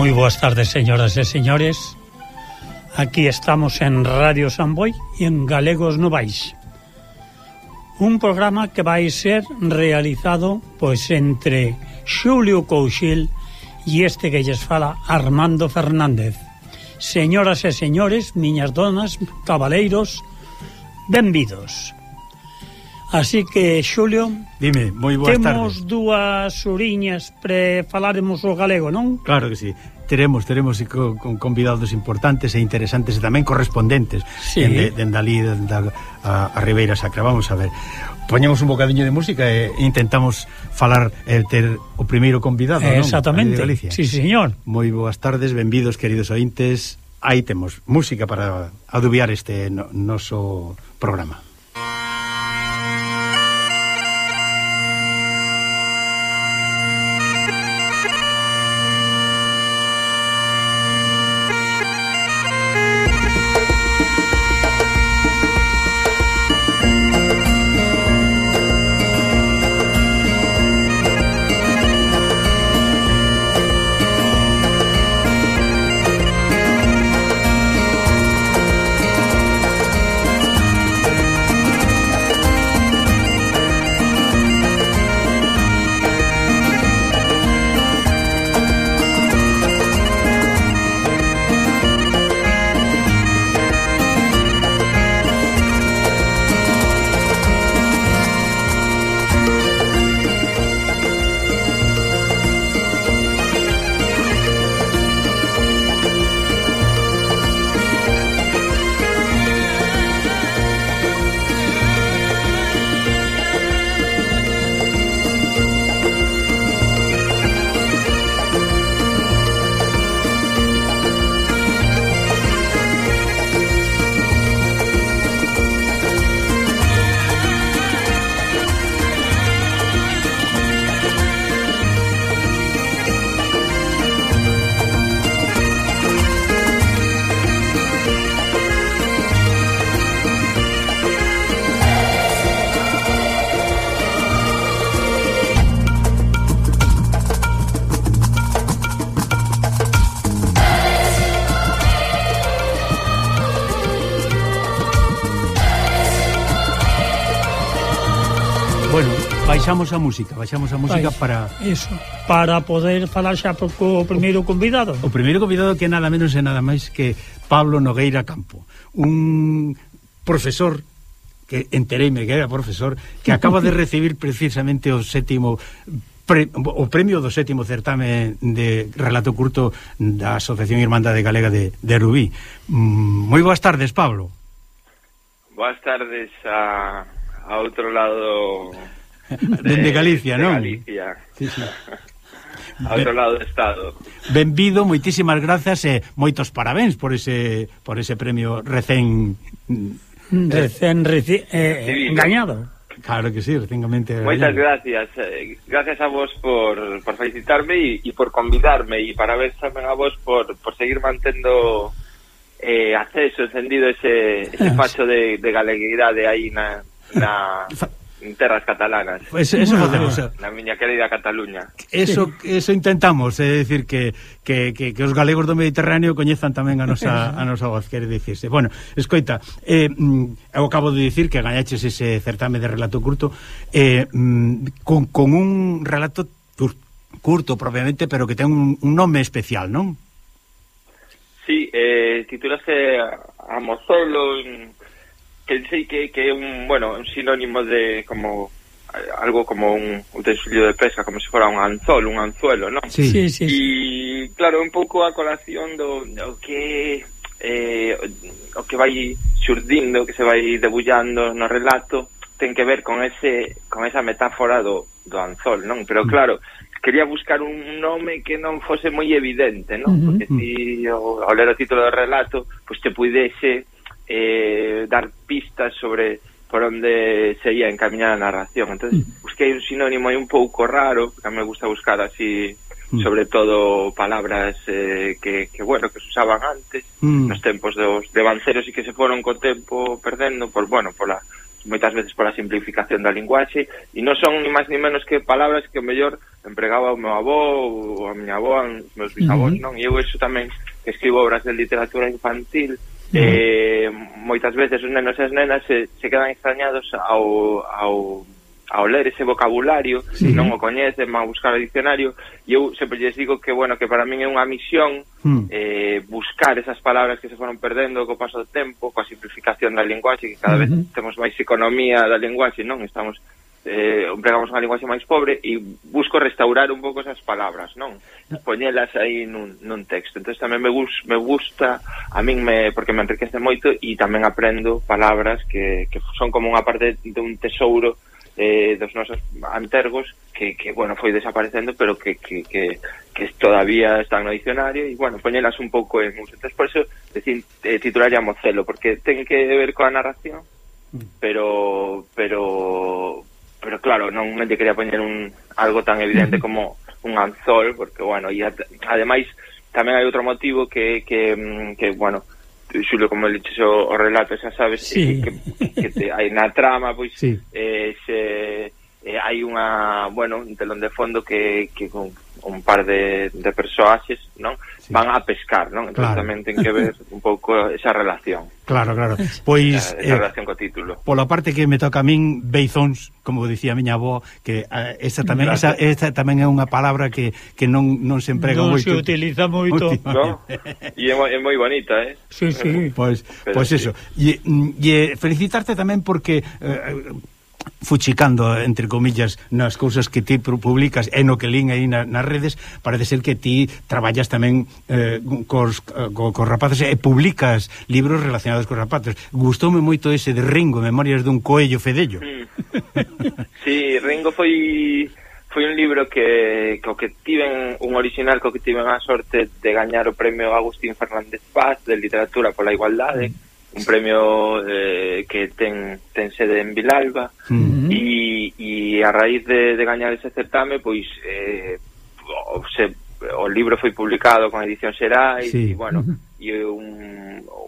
Moi boas tardes, señoras e señores. Aquí estamos en Radio Samboy e en Galegos Novais. Un programa que vai ser realizado pois entre Xulio Couchil e este que lles fala Armando Fernández. Señoras e señores, miñas donas, cabaleiros, benvidos. Así que, Xulio, Dime, moi boas temos tardes. dúas uriñas pre falaremos o galego, non? Claro que sí teremos teremos con, con convidados importantes e interesantes e tamén correspondentes. Sí. dende, dende ali dende a, a Ribeira Sacra. Vamos a ver. Poñemos un bocadiño de música e intentamos falar e ter o primeiro convidado eh, non? exactamente. De Galicia. sí señor. Moi boas tardes benvidos queridos ointes. Aí temos música para adubiar este no, noso programa. baixamos a música, baixamos a música Vai, para Eso, para poder falar xa po, co primeiro convidado. O primeiro convidado que é nada menos e nada máis que Pablo Nogueira Campo, un profesor que entereime que era profesor, que acaba de recibir precisamente o sétimo pre, o premio do sétimo certame de relato curto da Asociación Irmandade Galega de, de Rubí. Mm, moi boas tardes, Pablo. Boas tardes a, a outro lado Dende Galicia, de, non? Galicia. Sí, sí. A outro lado do Estado. Benvido, moitísimas grazas e moitos parabéns por ese por ese premio recén... Mm, recén reci, eh, eh engañado. Claro que sí, retingamente. Moitas gracias. Eh, gracias a vos por, por felicitarme e, e por convidarme e parabéns tamén a vos por, por seguir mantendo eh, acceso, encendido ese, ese facho de, de galeguidade aí na, na, terras catalanas. Pues eso ah, facemos. Na miña querida Cataluña. Eso eso intentamos, é eh, dicir que, que, que, que os galegos do Mediterráneo coñezan tamén a nosa a nosa voz, quer dicirse. Bueno, escoita, eh mm, eu acabo de dicir que gañaches ese certame de relato curto eh mm, con, con un relato curto propiamente, pero que ten un, un nome especial, non? Sí, eh, titulase Amozolo en pensei que, que é un, bueno, un sinónimo de como algo como un, utensilio de pesca, como se si fora un anzol, un anzuelo, non? Sí, sí, sí. E, claro, un pouco a colación do, do que eh, o que vai xurdindo, que se vai debullando no relato, ten que ver con ese con esa metáfora do, do anzol, non? Pero mm. claro, quería buscar un nome que non fose moi evidente, non? Mm-hmm. Porque si o, ao ler o título do relato, pois pues te pudese eh, dar pistas sobre por onde sería encaminhada a narración. Entonces, mm. busquei un sinónimo aí un pouco raro, porque me gusta buscar así mm. sobre todo palabras eh, que, que bueno que se usaban antes mm. nos tempos dos de banceros e que se foron co tempo perdendo por bueno pola moitas veces pola simplificación da linguaxe e non son ni máis ni menos que palabras que o mellor empregaba o meu avó ou a miña avó, os meus mm-hmm. bisavós, uh non? E eu eso tamén que escribo obras de literatura infantil eh, moitas veces os nenos e as nenas se, se quedan extrañados ao, ao, ao ler ese vocabulario sí. non o coñecen, van a buscar o dicionario e eu sempre lles digo que bueno que para min é unha misión mm. eh, buscar esas palabras que se foron perdendo co paso do tempo, coa simplificación da linguaxe que cada vez mm temos máis economía da linguaxe non estamos eh, empregamos unha linguaxe máis pobre e busco restaurar un pouco esas palabras, non? Poñelas aí nun, nun texto. Entón tamén me, gus, me gusta, a min me, porque me enriquece moito e tamén aprendo palabras que, que son como unha parte de un tesouro eh, dos nosos antergos que, que bueno, foi desaparecendo, pero que, que, que, que todavía están no dicionario e, bueno, poñelas un pouco en uso. Entón, por eso, decir, eh, titular a Mocelo, porque ten que ver coa narración, mm. pero pero pero claro, non mente quería poñer un algo tan evidente como un anzol, porque bueno, e ademais tamén hai outro motivo que que mm, que bueno, Xulio, como le dixo o relato, xa sabes sí. que, que te, hai na trama, pois sí. eh, se, eh, hai unha, bueno, un telón de fondo que, que con, un par de, de persoaxes, non? Sí. Van a pescar, non? Entón claro. tamén ten que ver un pouco esa relación. Claro, claro. Pois esa, esa eh, relación co título. Pola parte que me toca a min beizóns, como dicía a miña avó, que eh, esa tamén esa, esa tamén é unha palabra que, que non non se emprega non moito. Non se utiliza moito. No? E é, moi, é moi bonita, eh? Sí, sí. Pois pois pues, pues sí. eso. E, e felicitarte tamén porque eh, fuchicando, entre comillas, nas cousas que ti publicas e no que lin aí na, nas redes, parece ser que ti traballas tamén eh, cos, eh, co, cos rapaces e publicas libros relacionados cos rapaces. Gustoume moito ese de Ringo, Memorias dun coello fedello. Mm. sí, Ringo foi foi un libro que, que que tiven un original co que tiven a sorte de gañar o premio Agustín Fernández Paz de literatura pola igualdade mm un premio eh, que ten, ten sede en Vilalba uh -huh. e, e a raíz de, de gañar ese certame pois eh, se, o libro foi publicado con edición Xerais sí. e bueno, e uh -huh. un,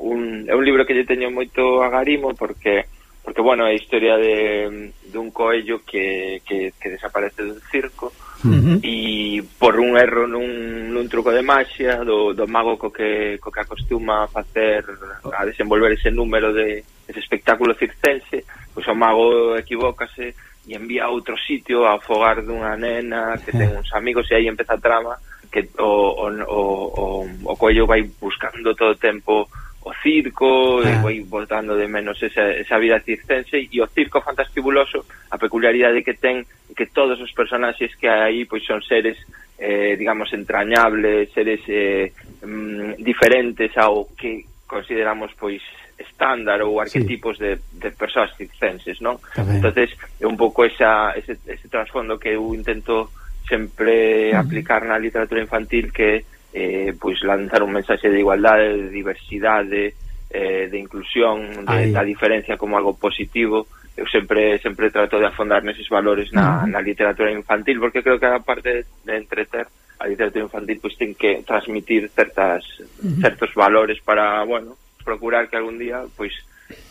un, é un libro que lle teño moito agarimo porque porque bueno, é a historia de, de un coello que, que, que desaparece do circo uh Uh -huh. E por un erro nun, nun truco de maxia do, do mago co que, co que acostuma a facer a desenvolver ese número de ese espectáculo circense, pois o mago equivócase e envía a outro sitio a afogar dunha nena que ten uns amigos e aí empeza a trama que o, o, o, o, o coello vai buscando todo o tempo o circo, ah. e vai botando de menos esa, esa vida circense e o circo fantastibuloso, a peculiaridade que ten que todos os personaxes que hai aí pois son seres eh, digamos entrañables, seres eh, mm, diferentes ao que consideramos pois estándar ou arquetipos sí. de, de persoas circenses, non? Tamén. Entonces, é un pouco esa, ese, ese trasfondo que eu intento sempre uh -huh. aplicar na literatura infantil que eh, pois lanzar un mensaxe de igualdade, de diversidade, eh, de inclusión, de, da diferencia como algo positivo. Eu sempre sempre trato de afondar neses valores na, na literatura infantil, porque creo que a parte de entreter a literatura infantil pois ten que transmitir certas uh -huh. certos valores para, bueno, procurar que algún día pois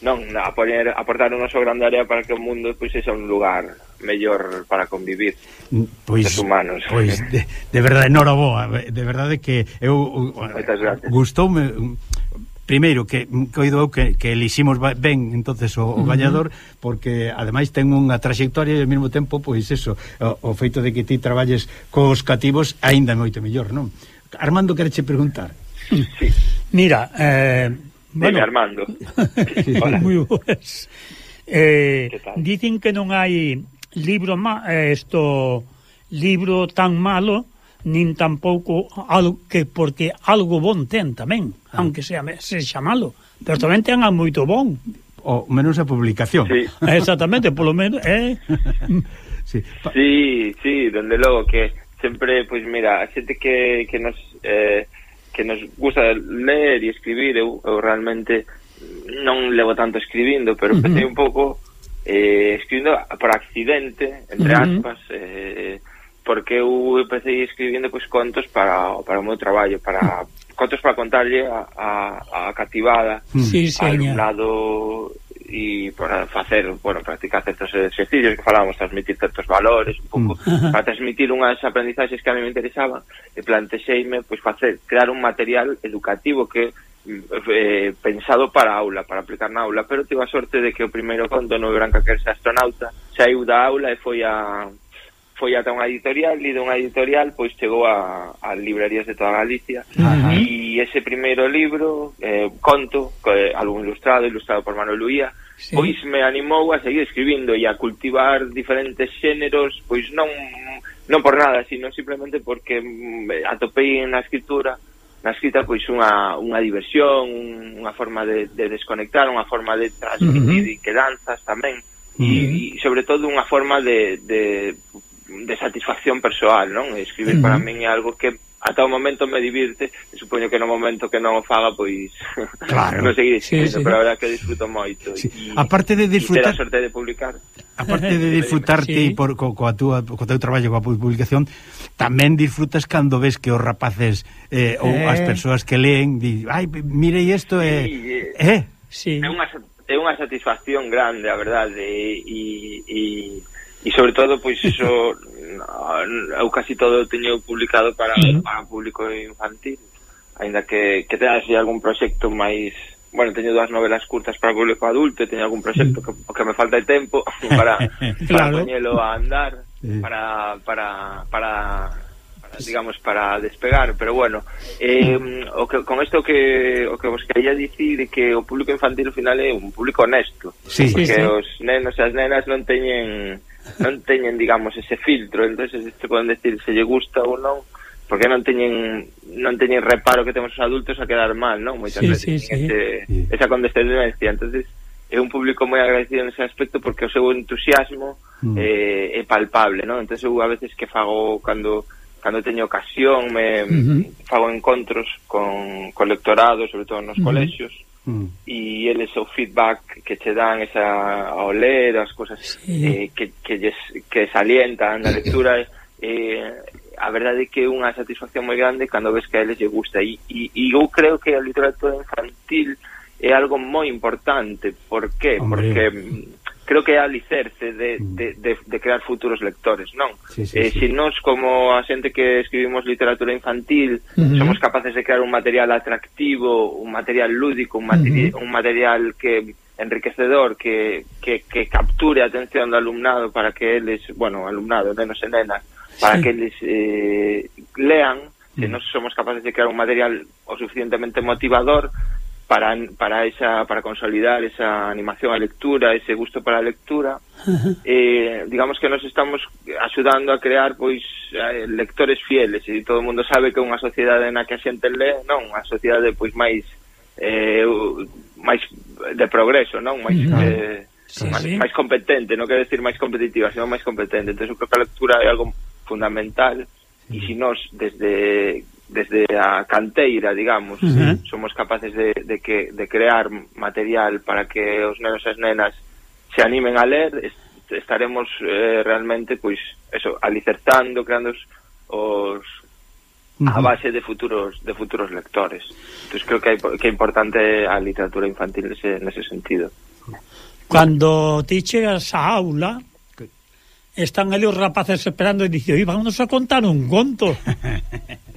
non aportar, aportar o noso grande área para que o mundo pois sexa un lugar mellor para convivir mm, pois, os humanos. Pois, de, de verdade, enhoraboa, de verdade que eu uh, gustoume um, primeiro que mm, coido eu que, que eliximos ben entonces o, o gañador uh -huh. porque ademais ten unha traxectoria e ao mesmo tempo pois eso, o, o feito de que ti traballes cos cativos aínda moito mellor, non? Armando quereche preguntar. Sí. Mira, eh bueno, Dime, Armando. sí. Moi boas. Eh, dicen que non hai libro ma, eh, esto libro tan malo nin tampouco algo que porque algo bon ten tamén, ah. aunque sea sexa malo, pero tamén ten algo moito bon. O menos a publicación. Sí. Exactamente, polo menos, eh. sí. Sí, sí, dende logo que sempre, pois pues, mira, a xente que, que nos eh, que nos gusta ler e escribir, eu, eu realmente non levo tanto escribindo, pero empecé uh -huh. un pouco eh, escribindo por accidente, entre aspas, uh -huh. eh, porque eu empecé escribindo pois, contos para, para o meu traballo, para contos para contarlle a, a, a cativada, sí, alumnado e para facer, bueno, practicar certos exercicios que falábamos, transmitir certos valores, un pouco, uh -huh. para transmitir unhas aprendizaxes que a mí me interesaban, e plantexeime pois facer crear un material educativo que eh, pensado para a aula, para aplicar na aula, pero tive a sorte de que o primeiro conto no Branca que era astronauta saiu da aula e foi a foi ata unha editorial, e unha editorial pois chegou a, a librerías de toda Galicia uh -huh. e ese primeiro libro, eh, conto, eh, algún ilustrado, ilustrado por Manuel Luía, sí. pois me animou a seguir escribindo e a cultivar diferentes xéneros, pois non non por nada, sino simplemente porque mm, atopei na escritura na escrita pois unha, unha diversión, unha forma de, de desconectar, unha forma de transmitir uh -huh. que danzas tamén uh -huh. e, sobre todo unha forma de, de, de satisfacción persoal, non? Escribir uh -huh. para min é algo que ata o momento me divirte e supoño que no momento que non o faga pois claro. non seguir sí, sí. pero a verdad que disfruto moito sí. y, a parte de disfrutar a sorte de publicar a parte de disfrutarte sí. por, co, coa túa, co teu traballo coa publicación tamén disfrutas cando ves que os rapaces eh, ou eh. as persoas que leen di, ai, mirei isto é eh, sí, eh, eh. Sí. é unha é unha satisfacción grande a verdade e, e, e sobre todo pois iso eu casi todo teño publicado para, sí. para público infantil ainda que, que teñas algún proxecto máis bueno, teño dúas novelas curtas para público adulto e teño algún proxecto que, que me falta de tempo para, claro. para poñelo a andar para, para, para, para digamos para despegar, pero bueno eh, o que, con isto que o que vos quería dicir que o público infantil ao final é un público honesto sí, porque sí, sí. os nenos e as nenas non teñen non teñen, digamos, ese filtro, entonces se poden decir se lle gusta ou non, porque non teñen non teñen reparo que temos os adultos a quedar mal, non? Moitas sí, veces sí, sí. Ese, sí. esa condescendencia, entonces é un público moi agradecido nese aspecto porque o seu entusiasmo mm. eh, é palpable, non? Entonces eu a veces que fago cando cando teño ocasión me uh -huh. fago encontros con, con lectorado, sobre todo nos uh -huh. colexios mm. e eles o feedback que che dan esa ao ler as cousas sí. eh, que, que, lles, que salientan na lectura eh, a verdade é que é unha satisfacción moi grande cando ves que a eles lle gusta e, e, e eu creo que a literatura infantil é algo moi importante por que? porque creo que é a alicerce de, mm. de, de, de crear futuros lectores, non? Sí, sí, eh, sí. Se nós, como a xente que escribimos literatura infantil, uh -huh. somos capaces de crear un material atractivo, un material lúdico, un, materi uh -huh. un material que enriquecedor, que, que, que capture a atención do alumnado para que eles, bueno, alumnado, nenos e nenas, para sí. que eles eh, lean, se uh mm. nós somos capaces de crear un material o suficientemente motivador para, para, esa, para consolidar esa animación a lectura, ese gusto para a lectura, eh, digamos que nos estamos axudando a crear pois eh, lectores fieles e todo o mundo sabe que unha sociedade na que a xente lee non, unha sociedade pois máis eh, máis de progreso, non, máis no. eh, sí, máis, sí. máis competente, non quero decir máis competitiva, sino máis competente. Entón, eu creo que a lectura é algo fundamental e se si nós desde desde a canteira, digamos, uh -huh. somos capaces de, de, que, de crear material para que os nenos e as nenas se animen a ler, estaremos eh, realmente, pois, eso, alicertando, creando os, os uh -huh. a base de futuros de futuros lectores. Entonces creo que hai, que é importante a literatura infantil nese, nese sentido. Cando ti chegas á aula, están ali os rapaces esperando e dicen, "Vamos a contar un conto."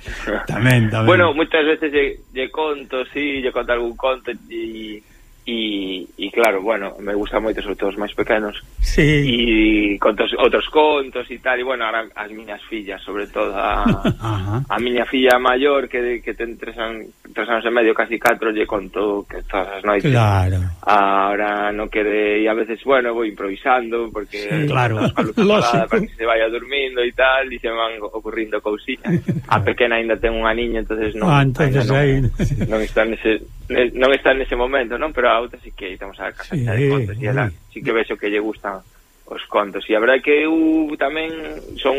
tamén, tamén. Bueno, moitas veces lle, lle conto, sí, lle conto algún conto e e, e claro, bueno, me gusta moito sobre todo os máis pequenos sí. e contos, outros contos e tal e bueno, ahora as miñas fillas sobre todo a, a miña filla maior que, que ten tres, an, tres anos e medio casi catro lle conto que todas as noites claro. ahora non quede, e a veces, bueno, vou improvisando porque sí, claro. Parada, para que se vaya durmindo e tal e se van ocurrindo cousiñas a pequena ainda ten unha niña entonces non, ah, entonces, ainda non, non está nese non está nese momento, non? Pero a outra sí que estamos a casa sí, de eh, contos e ela eh. sí que vexo que lle gustan os contos. E a verdade que eu tamén son,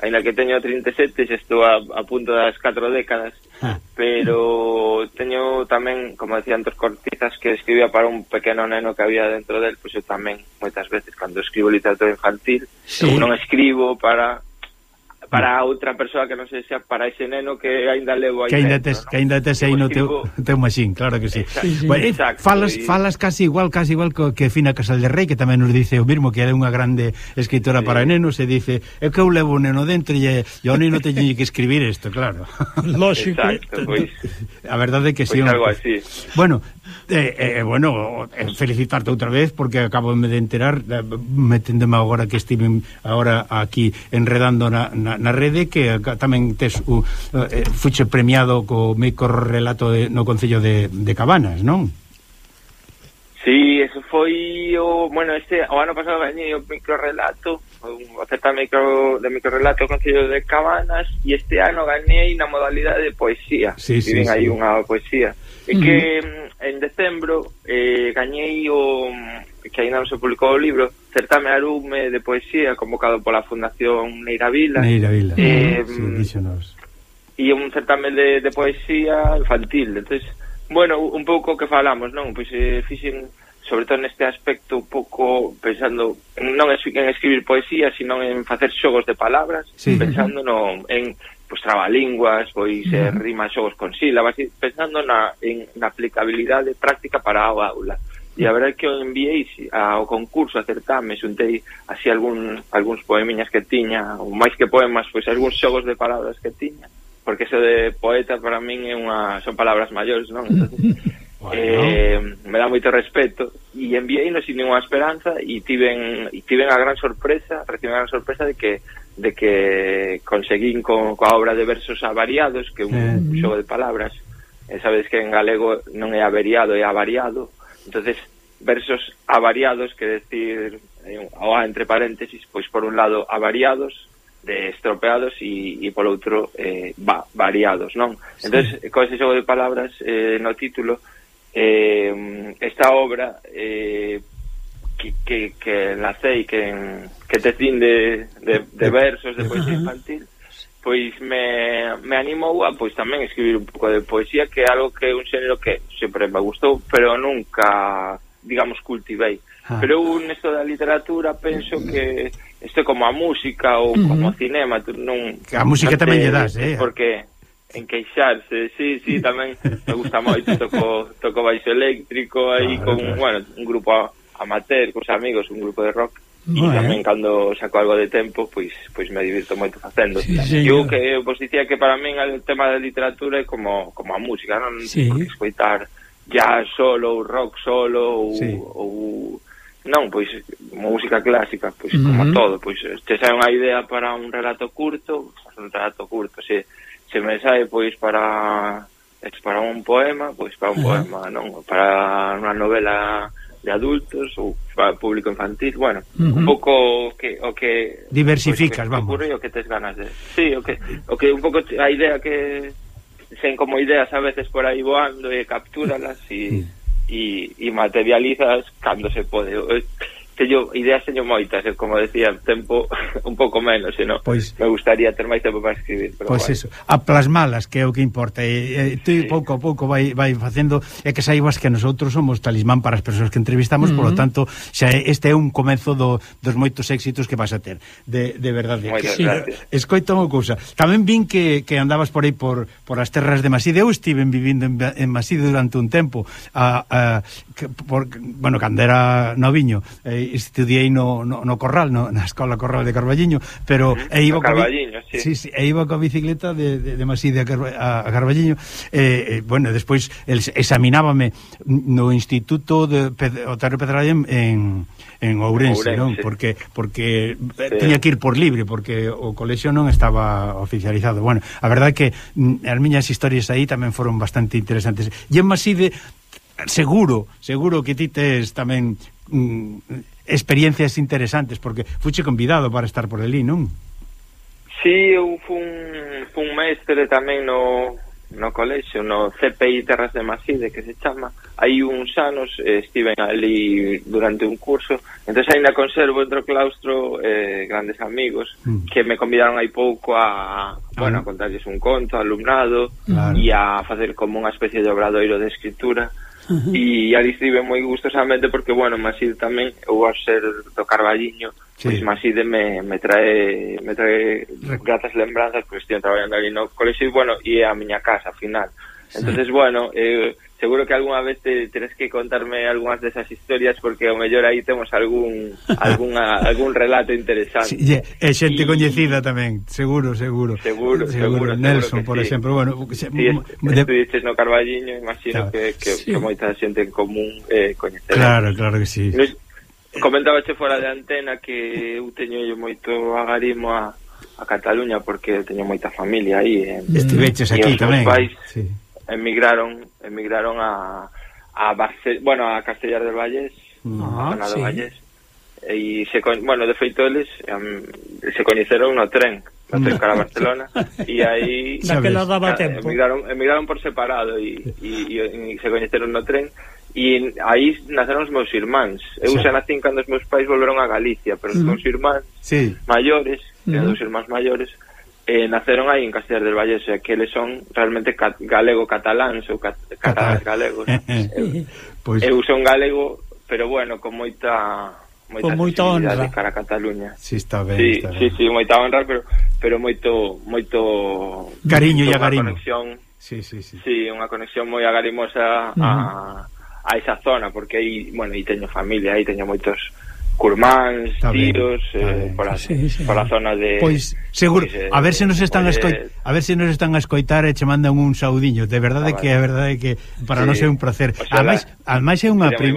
aínda que teño 37, xa estou a, a punto das 4 décadas, ah. pero teño tamén, como decía antes Cortizas, que escribía para un pequeno neno que había dentro del, pois pues eu tamén, moitas veces, cando escribo literatura infantil, sí. non escribo para para outra persoa que non sexa para ese neno que aínda levo aí que aínda tes, dentro, que aínda tes aí no teu, teu machín claro que sí, exacto, sí, sí. Bueno, exacto, falas, falas casi igual casi igual co que Fina Casal de Rey que tamén nos dice o mismo que era unha grande escritora sí. para nenos e dice é que eu levo o neno dentro e, e o neno teñe que escribir isto claro. Lógico exacto, pois, a verdade é que si sí, pois algo así. Bueno Eh, eh, bueno, felicitarte outra vez porque acabo de enterar meténdome agora que estive agora aquí enredando na, na, na rede que tamén tes uh, eh, fuche premiado co microrelato relato de, no Concello de, de Cabanas, non? Sí, eso foi o, bueno, este o ano pasado gañei o microrelato, o certa micro de microrelato Concello de Cabanas e este ano gañei na modalidade de poesía. Sí, sí, Tiven sí. aí unha poesía. É uh -huh. que mm, en decembro eh, gañei o mm, que aínda non se publicou o libro, Certame Arume de Poesía, convocado pola Fundación Neira Vila. Neira Vila, eh, sí, E un certame de, de poesía infantil. entonces bueno, un pouco que falamos, non? Pois eh, fixen, sobre todo neste aspecto, un pouco pensando non en escribir poesía, sino en facer xogos de palabras, sí. pensando no, en pues, trabalinguas, pois eh, rimas xogos con sílabas, pensando na, en, na aplicabilidade práctica para a aula. E a verdade é que eu enviei ao concurso, a certame, xuntei así algún, algúns poemiñas que tiña, ou máis que poemas, pois algúns xogos de palabras que tiña, porque eso de poeta para min é unha son palabras maiores, non? Entonces, bueno. eh, me dá moito respeto e enviei no sin ninguna esperanza e tiven, e tiven a gran sorpresa reciben a gran sorpresa de que de que conseguín co, coa obra de versos avariados que é un, xogo de palabras e sabedes que en galego non é averiado, é avariado entonces versos avariados, que decir, eh, o ah, entre paréntesis, pois por un lado avariados, de estropeados e, e polo outro eh, va, variados, non? Sí. Entón, con ese xogo de palabras eh, no título, eh, esta obra eh, que, que, que lacei, que, que te cin de, de, de versos de poesía infantil, pois me, me animou a pois tamén escribir un pouco de poesía que é algo que é un xénero que sempre me gustou pero nunca digamos cultivei ah. pero eu nesto da literatura penso que isto como a música ou como o cinema non, que a música non tamén lle das eh? porque en queixarse sí, sí, tamén me gusta moito, toco, toco baixo eléctrico aí claro, con, claro. bueno, un grupo amateur, cos amigos, un grupo de rock No, e tamén cando saco algo de tempo pois pois me divirto moito facendo sí, eu que vos dicía que para min o tema da literatura é como, como a música non sí. Porque escoitar jazz solo ou rock solo ou, sí. ou non, pois música clásica pois uh -huh. como todo pois te sai unha idea para un relato curto un relato curto se, se me sai pois para para un poema pois para un uh -huh. poema non para unha novela de adultos ou público infantil, bueno, uh -huh. un pouco o que o que diversificas, pues, o que, vamos. Ocurre, o que tes ganas de. Sí, o que o que un pouco a idea que sen como ideas a veces por aí voando e captúralas e uh -huh. e, e materializas cando se pode teño ideas teño moitas, e como decía, tempo un pouco menos, senón pois, me gustaría ter máis tempo para escribir, pero Pois bueno. eso, a plasmalas que é o que importa. E, e tú sí. pouco a pouco vai vai facendo e que saibas que nosotros somos talismán para as persoas que entrevistamos, mm -hmm. polo tanto, xa este é un comezo do, dos moitos éxitos que vas a ter. De, de verdade. Moitas sí, escoita unha cousa. Tamén vin que, que andabas por aí por, por as terras de Maside. Eu estive vivindo en, en Maside durante un tempo a, a, que, por, bueno, cando era noviño. Eh, eh, estudiei no, no, no Corral, no, na Escola Corral de Carballiño, pero e iba co sí. Sí, sí, e iba coa bicicleta de, de, de Maside a, Carba, a, a Carballiño. Eh, eh, bueno, despois examinábame no Instituto de Ped Otario Pedrallen en, en Ourense, Ourense, non? Porque porque sí. tiña que ir por libre porque o colexio non estaba oficializado. Bueno, a verdade é que mm, as miñas historias aí tamén foron bastante interesantes. E en Maside seguro, seguro que ti tes tamén mm, experiencias interesantes porque fuche convidado para estar por ali, non? Sí, eu fun, fun mestre tamén no, no colexio, no CPI Terras de Maside, que se chama. Hai uns anos eh, estiven ali durante un curso, entón ainda conservo entre o claustro eh, grandes amigos mm. que me convidaron hai pouco a, ah, bueno, a contarles un conto, alumnado, claro. e a facer como unha especie de obradoiro de escritura Uh -huh. E a distribe moi gustosamente porque, bueno, Maside tamén, eu ao ser do Carballiño, sí. pois Maside me, me trae, me trae gratas lembranzas, porque estive traballando ali no colexio e, bueno, e a miña casa, ao final. Sí. entonces bueno, eh, seguro que algunha vez te, tenes que contarme algunhas desas historias porque ao mellor aí temos algún alguna, algún relato interesante. Sí, e, e xente y... coñecida tamén, seguro, seguro. Seguro, seguro. seguro Nelson, seguro por sí. exemplo, bueno, se, sí, estudiches no Carballiño, imagino claro. que, que, sí. que moita xente en común eh, coñecerá. Claro, claro que sí. Comentaba comentábache fora de antena que eu teño moito agarimo a, a Cataluña porque teño moita familia aí. Eh. Estiveches aquí tamén. Pais, sí emigraron emigraron a a Barce bueno, a Castellar del Valles, ah, a sí. do Valles. E se bueno, de feito eles um, se coñeceron no tren, no tren cara a Barcelona e aí naquela daba tempo. Emigraron, emigraron por separado e, e, e se coñeceron no tren e aí naceron os meus irmáns. Eu xa nacín cando os meus pais volveron a Galicia, pero os meus irmáns sí. maiores, mm. dos irmáns maiores, eh, naceron aí en Castellar del Valle, o sea, que eles son realmente cat galego-cataláns ou cat catalás-galegos. eu, pues... eu son galego, pero bueno, con moita moita, con moita honra cara a Cataluña. Si sí, está ben, sí, está ben. Sí, sí, moita honra, pero pero moito moito cariño e agarimo. Conexión, sí, sí, sí. Sí, unha conexión moi agarimosa uh -huh. a a esa zona porque aí, bueno, aí teño familia, aí teño moitos curmáns, tiros tíos, eh, sí, sí, a zona de Pois seguro, pois, eh, a ver se nos están pois, oye, escoitar, eh, a ver se nos están a escoitar e che mandan un saudiño. De verdade ah, que vale. a verdade que para sí. nós é un placer. Ademais, ademais é unha prim...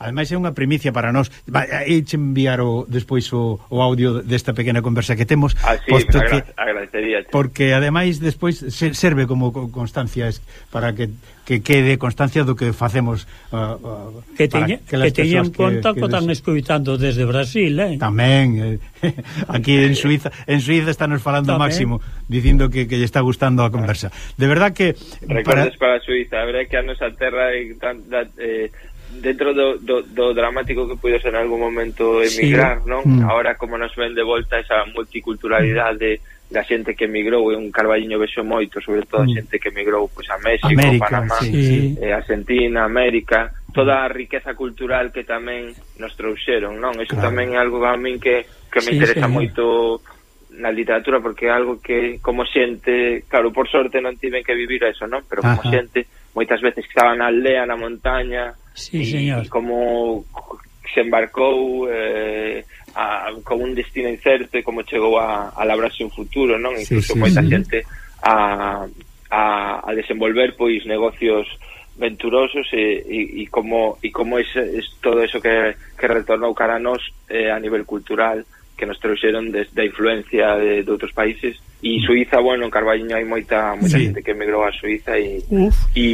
Ademais é unha primicia para nós. Eh, eiche enviar o, despois o, o audio desta pequena conversa que temos. Ah, sí, posto agra que, agradecería. Porque ademais despois serve como constancia para que que quede constancia do que facemos uh, uh, que teña, que, que teñan conta que, que están escoitando desde Brasil, eh? Tamén eh, aquí en Suiza, en Suiza están nos falando Tamén. máximo dicindo que, que lle está gustando a conversa. De verdad que Recordes para, para Suiza, a verdade que a nosa terra é tan, da, eh, dentro do, do, do dramático que puido ser en algún momento emigrar, sí. non? Mm. Ahora como nos ven de volta esa multiculturalidade da xente que emigrou, e un Carballiño vexo moito, sobre todo a mm. xente que emigrou pois, a México, América, Panamá, sí. eh, Argentina, América, mm. toda a riqueza cultural que tamén nos trouxeron, non? Eso claro. tamén é algo a min que, que me sí, interesa sí. moito na literatura porque é algo que como xente, claro, por sorte non tiven que vivir eso, non? Pero como Ajá. xente moitas veces que estaba na aldea, na montaña, Sí, señor. E como se embarcou eh, a, con un destino incerto e como chegou a, a labrarse un futuro, non? Sí, Incluso sí, moita sí. xente a, a, a desenvolver pois negocios venturosos eh, e, e, e como e como es, es todo eso que, que retornou cara a nós eh, a nivel cultural que nos trouxeron desde da influencia de, de outros países. E Suiza, bueno, en Carballiño hai moita moita sí. xente que emigrou a Suiza e, e,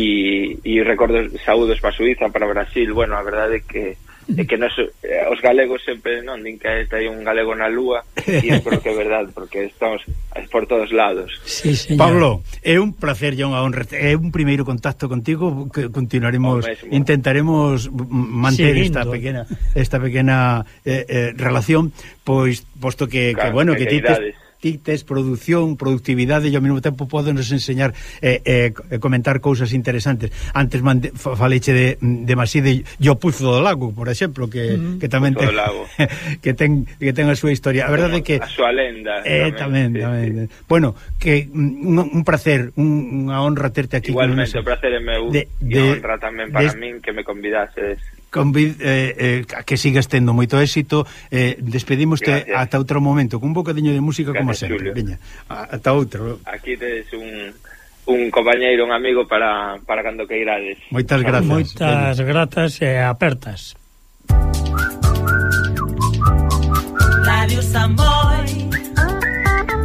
e recordo saúdos para Suiza, para Brasil. Bueno, a verdade é que de que nos, eh, os galegos sempre non din que hai un galego na lúa e eu creo que é verdade porque estamos por todos lados sí, señor. Pablo, é un placer John, é un primeiro contacto contigo que continuaremos, intentaremos manter Seguindo. esta pequena esta pequena eh, eh, relación pois posto que, claro, que bueno, que, que tites, produción, productividade e ao mesmo tempo podenos enseñar e eh, eh, eh, comentar cousas interesantes. Antes mande, faleche de, de Maside e o Puzo do Lago, por exemplo, que, mm -hmm. que tamén ten, lago. que ten que ten a súa historia. A verdade que a súa lenda. Eh, tamén, tamén. Sí. Bueno, que un, un placer, un, unha honra terte aquí. Igualmente, o placer é meu de, de, e honra tamén para de, min que me convidases convid, eh, eh, que sigas tendo moito éxito. Eh, despedimoste Gracias. ata outro momento, cun bocadiño de música Gracias, como sempre. Julio. Veña, ata outro. Aquí tedes un un compañeiro, un amigo para, para cando que irades. Moitas grazas. Moitas grazas e apertas. Radio Samboy